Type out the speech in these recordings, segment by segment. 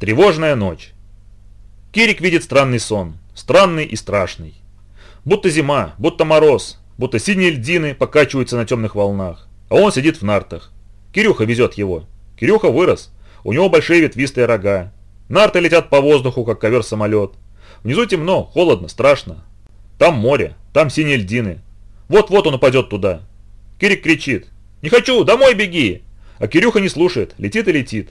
Тревожная ночь. Кирик видит странный сон, странный и страшный. Будто зима, будто мороз, будто синие льдины покачиваются на темных волнах, а он сидит в нартах. Кирюха везет его. Кирюха вырос, у него большие ветвистые рога. Нарты летят по воздуху, как ковер-самолет. Внизу темно, холодно, страшно. Там море, там синие льдины. Вот-вот он упадет туда. Кирик кричит. «Не хочу, домой беги!» А Кирюха не слушает, летит и летит.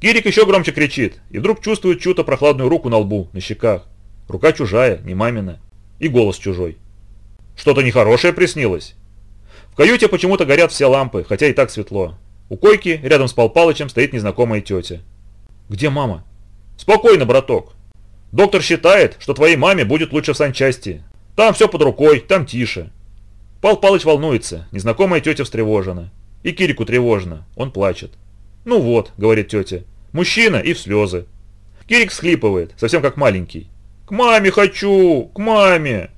Кирик еще громче кричит, и вдруг чувствует чью-то прохладную руку на лбу, на щеках. Рука чужая, не мамина. И голос чужой. Что-то нехорошее приснилось. В каюте почему-то горят все лампы, хотя и так светло. У койки, рядом с Пал Палычем, стоит незнакомая тетя. «Где мама?» «Спокойно, браток. Доктор считает, что твоей маме будет лучше в санчасти. Там все под рукой, там тише». Пал Палыч волнуется, незнакомая тетя встревожена. И Кирику тревожно, он плачет. «Ну вот», — говорит тетя, — «мужчина и в слезы». Кирик всхлипывает, совсем как маленький. «К маме хочу! К маме!»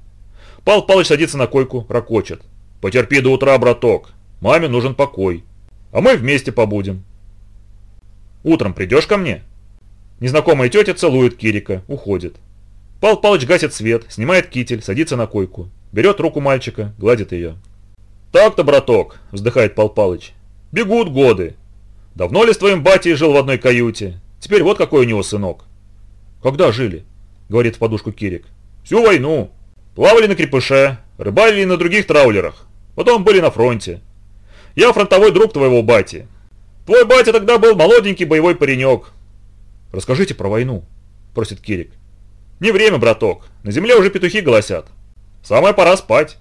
Пал Палыч садится на койку, ракочет. «Потерпи до утра, браток. Маме нужен покой. А мы вместе побудем». «Утром придешь ко мне?» Незнакомая тетя целует Кирика, уходит. Пал Палыч гасит свет, снимает китель, садится на койку. Берет руку мальчика, гладит ее. «Так-то, браток», – вздыхает Пал Палыч. «Бегут годы. Давно ли с твоим батей жил в одной каюте? Теперь вот какой у него сынок». «Когда жили?» – говорит в подушку Кирик. «Всю войну. Плавали на крепыше, рыбалили на других траулерах. Потом были на фронте. Я фронтовой друг твоего бати. Твой батя тогда был молоденький боевой паренек». «Расскажите про войну», – просит Кирик. «Не время, браток. На земле уже петухи голосят. Самое пора спать».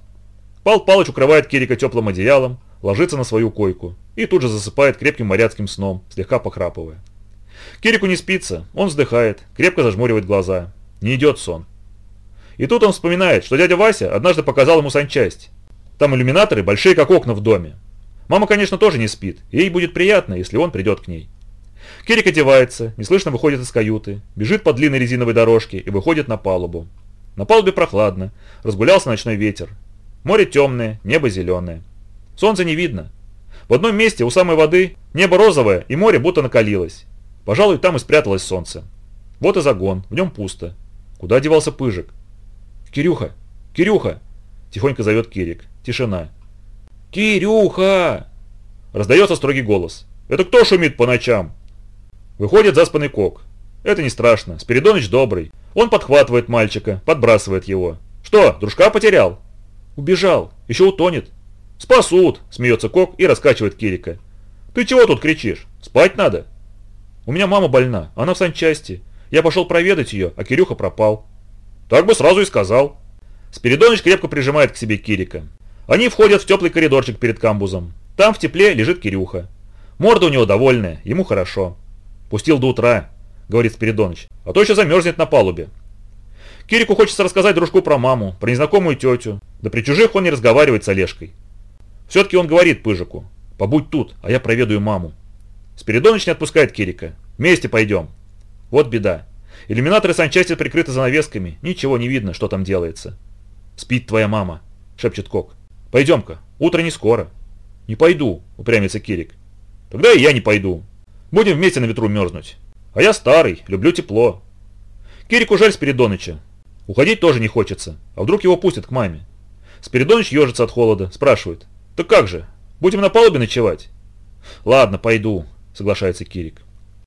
Пал Палыч укрывает Кирика теплым одеялом, ложится на свою койку и тут же засыпает крепким моряцким сном, слегка похрапывая. Кирику не спится, он вздыхает, крепко зажмуривает глаза. Не идет сон. И тут он вспоминает, что дядя Вася однажды показал ему санчасть. Там иллюминаторы большие, как окна в доме. Мама, конечно, тоже не спит, ей будет приятно, если он придет к ней. Кирик одевается, неслышно выходит из каюты, бежит по длинной резиновой дорожке и выходит на палубу. На палубе прохладно, разгулялся ночной ветер. Море темное, небо зеленое. Солнца не видно. В одном месте у самой воды небо розовое и море будто накалилось. Пожалуй, там и спряталось солнце. Вот и загон, в нем пусто. Куда девался Пыжик? «Кирюха! Кирюха!» Тихонько зовет Кирик. Тишина. «Кирюха!» Раздается строгий голос. «Это кто шумит по ночам?» Выходит заспанный кок. Это не страшно, Спиридоныч добрый. Он подхватывает мальчика, подбрасывает его. «Что, дружка потерял?» «Убежал, еще утонет». «Спасут!» – смеется Кок и раскачивает Кирика. «Ты чего тут кричишь? Спать надо?» «У меня мама больна, она в санчасти. Я пошел проведать ее, а Кирюха пропал». «Так бы сразу и сказал». Спиридоныч крепко прижимает к себе Кирика. Они входят в теплый коридорчик перед камбузом. Там в тепле лежит Кирюха. Морда у него довольная, ему хорошо. «Пустил до утра», — говорит Спиридоныч, — «а то еще замерзнет на палубе». Кирику хочется рассказать дружку про маму, про незнакомую тетю. Да при чужих он не разговаривает с Олежкой. Все-таки он говорит Пыжику, побудь тут, а я проведаю маму. Спиридоныч не отпускает Кирика. Вместе пойдем. Вот беда. Иллюминаторы санчасти прикрыты занавесками, ничего не видно, что там делается. «Спит твоя мама», — шепчет Кок. «Пойдем-ка, утро не скоро». «Не пойду», — упрямится Кирик. «Тогда и я не пойду. Будем вместе на ветру мерзнуть. А я старый, люблю тепло». Кирику жаль Спиридоныча. Уходить тоже не хочется, а вдруг его пустят к маме. Спиридоныч ежится от холода, спрашивает. «Так как же, будем на палубе ночевать?» «Ладно, пойду», — соглашается Кирик.